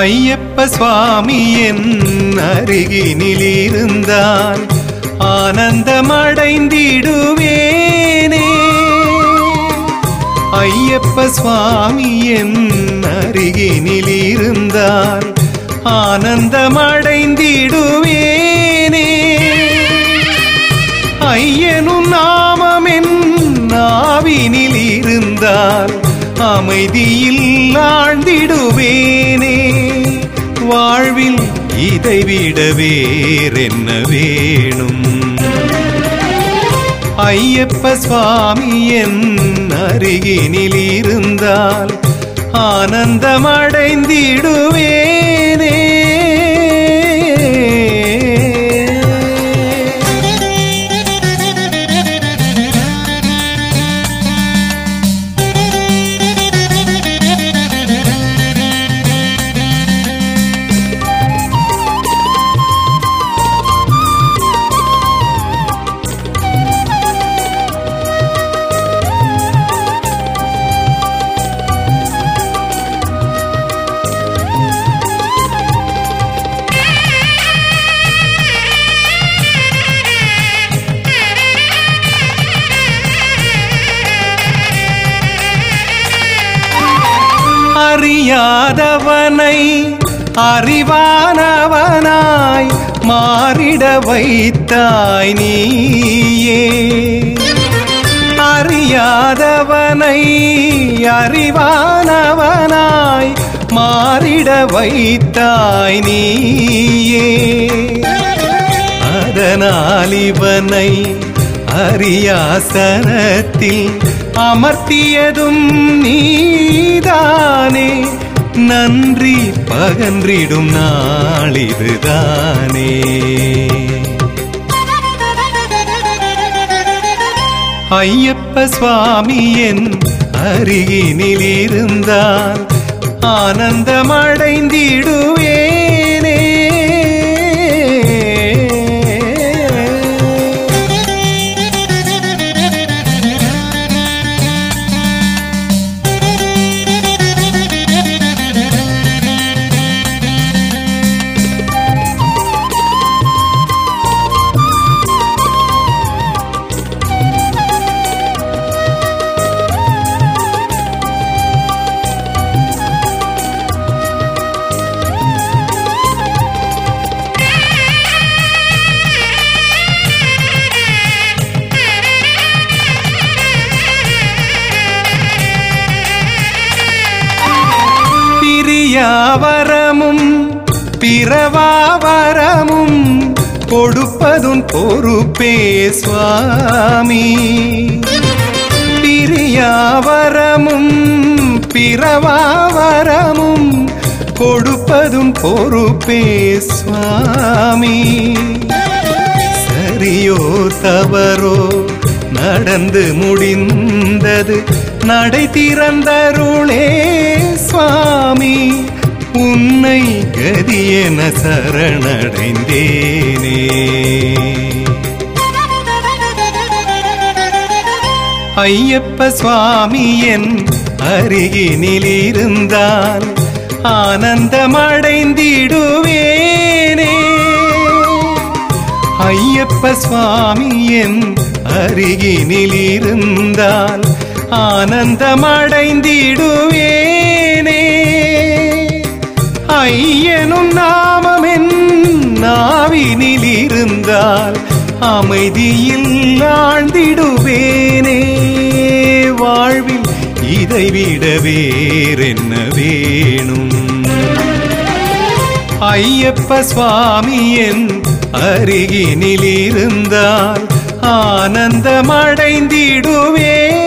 ஐயப்ப சுவாமி என் அருகினில் இருந்தால் ஆனந்தமடைந்திடுவேனே. ஐயப்ப சுவாமி என் அருகினில் இருந்தால் ஆனந்தமடைந்திடுவேனே. ஐயனும் நாமமென் நாவினில் இருந்தால் அமைதியில் ஆழ்ந்திடுவேனே. வாழ்வில் இதைவிட வேறென்ன வேணும்? ஐயப்ப சுவாமி என் அருகினில் இருந்தால் ஆனந்தமடைந்திடுவேனே அறியாதவனை அறிவானவனாய் மாறிட வைத்தாய் நீயே. அறியாதவனை அறிவானவனாய் மாறிட வைத்தாய் நீயே. அதனால் இவனை அரியாசனத்தில் அமர்த்தியதும் நீதானே. நன்றி பகன்றிடும் நாளிதுதானே. ஐயப்ப சுவாமி என் அருகினில் இருந்தால் ஆனந்தமடைந்திடுவே பிரியாவரமும் பிறவாவரமும் கொடுப்பதும் பொறுப்பே சுவாமி. பிரியாவரமும் பிறவாவரமும் கொடுப்பதும் பொறுப்பே சுவாமி. சரியோ தவறோ நடந்து முடிந்தது நடை திறந்தருளே சுவாமி. உன்னை கதியென சரணடைந்தேனே. ஐயப்ப சுவாமியன் அருகினில் இருந்தால் ஆனந்தமடைந்திடுவேனே. ஐயப்ப சுவாமியன் அருகினில் இருந்தால் ஆனந்தமடைந்திடுவேனே. ஐயனும் நாமமென் நாவினில் இருந்தால் அமைதியில் ஆழ்ந்திடுவேனே. வாழ்வில் இதைவிட வேறென்ன வேணும். ஐயப்ப சுவாமியின் அருகினில் இருந்தால் ஆனந்தமடைந்திடுவேன்.